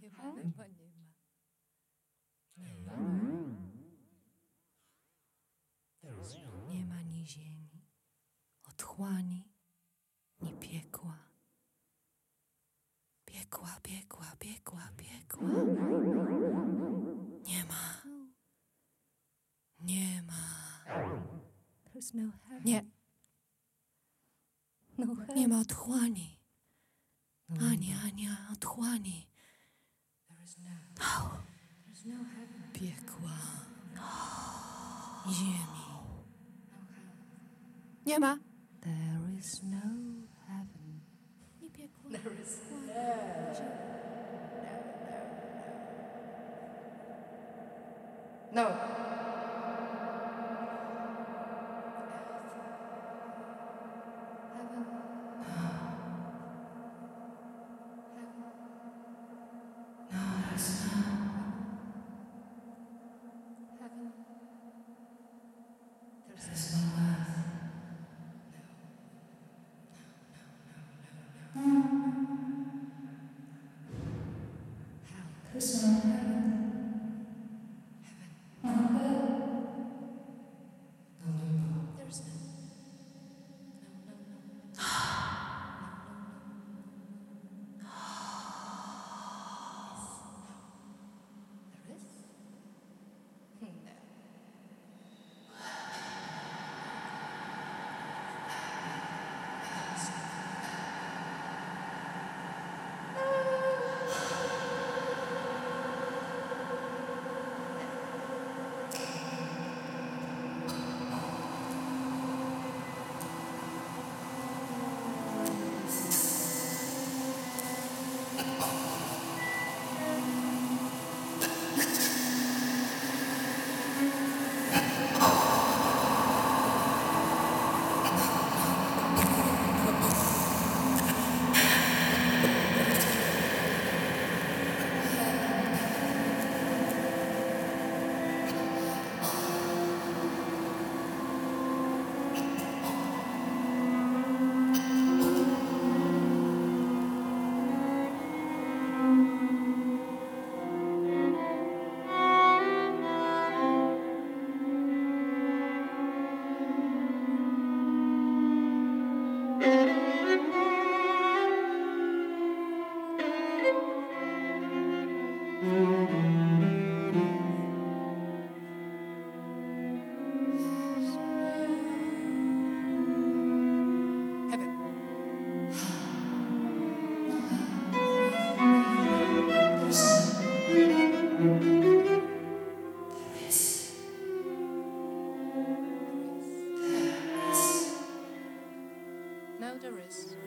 대박 몇 Nie. No nie ma otchłani. No ani, ani otchłani. No. Piekła. Ziemi. Nie ma. There is no heaven. Nie piekło. There is no. No. eyes. Taurus.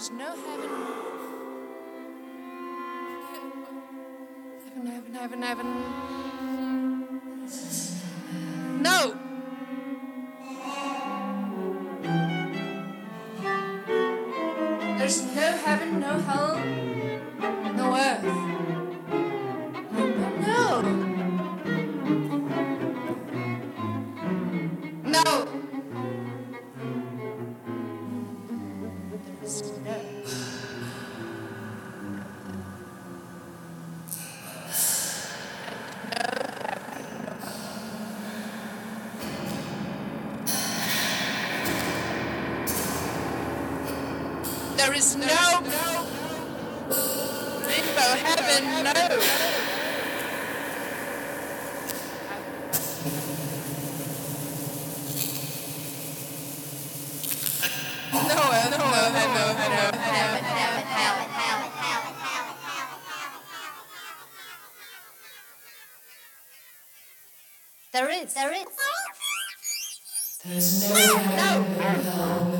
there's no heaven. Heaven, heaven, heaven, heaven. even know. There is. There is. There's no. no.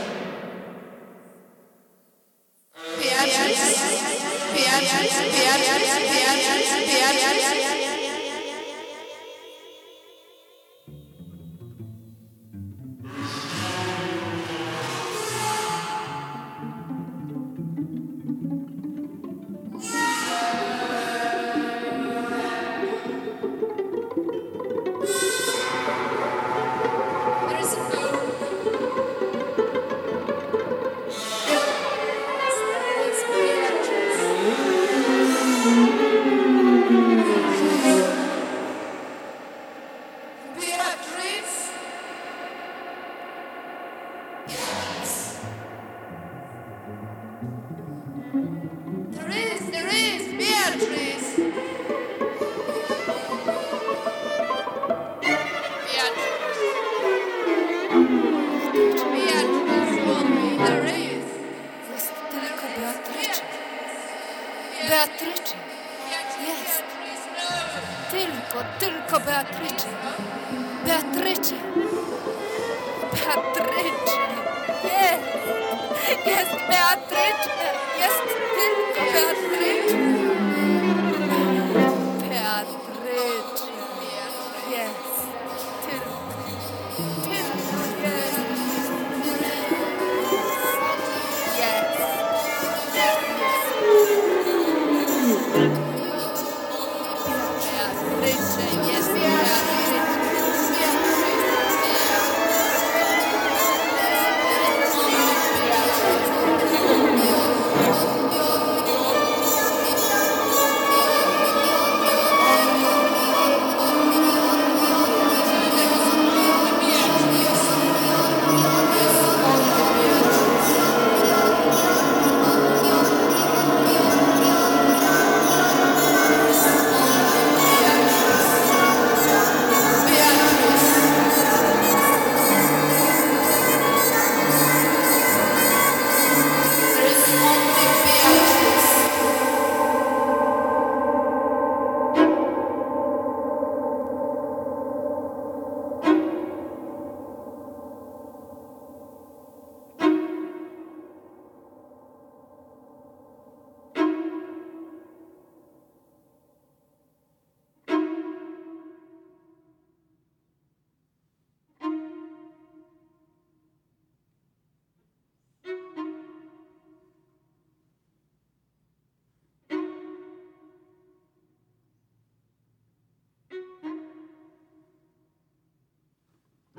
प्यार प्यार प्यार प्यार प्यार प्यार Beatrice. Beatrice. yes, Jest Beatrice. Jest tylko Beatrice.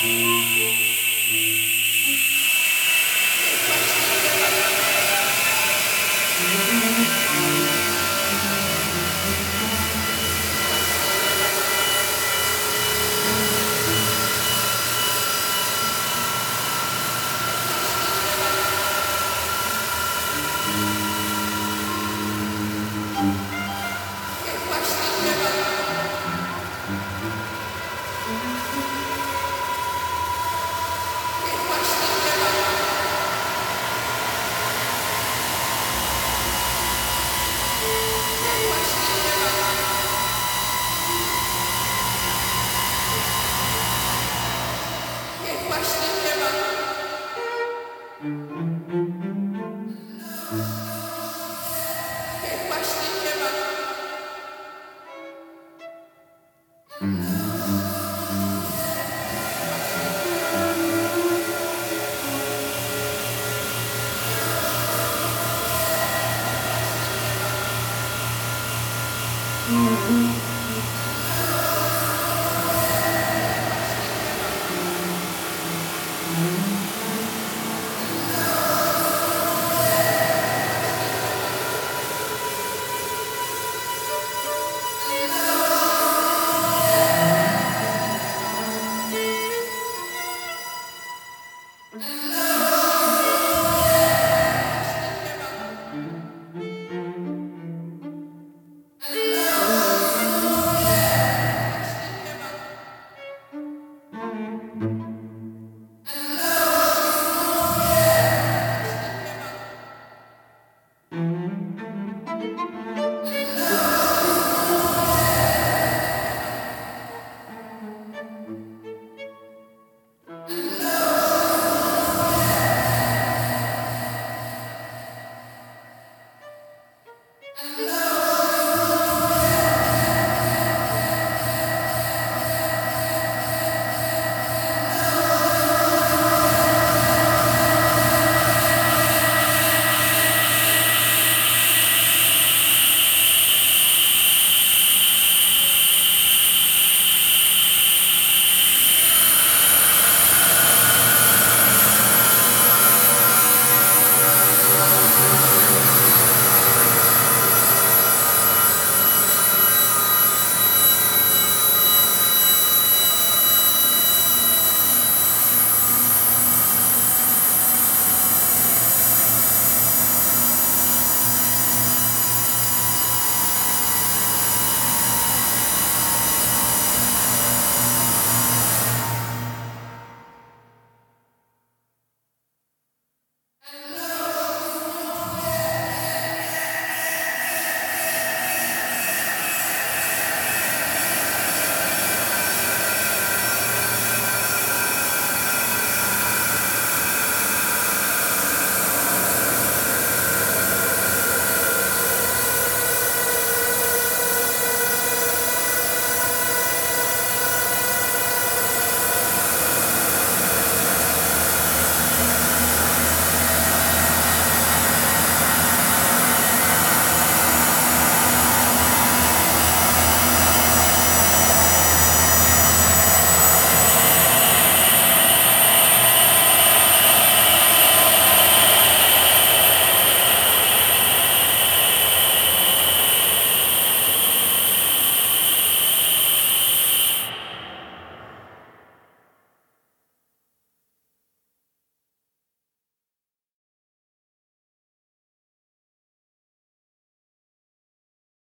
Música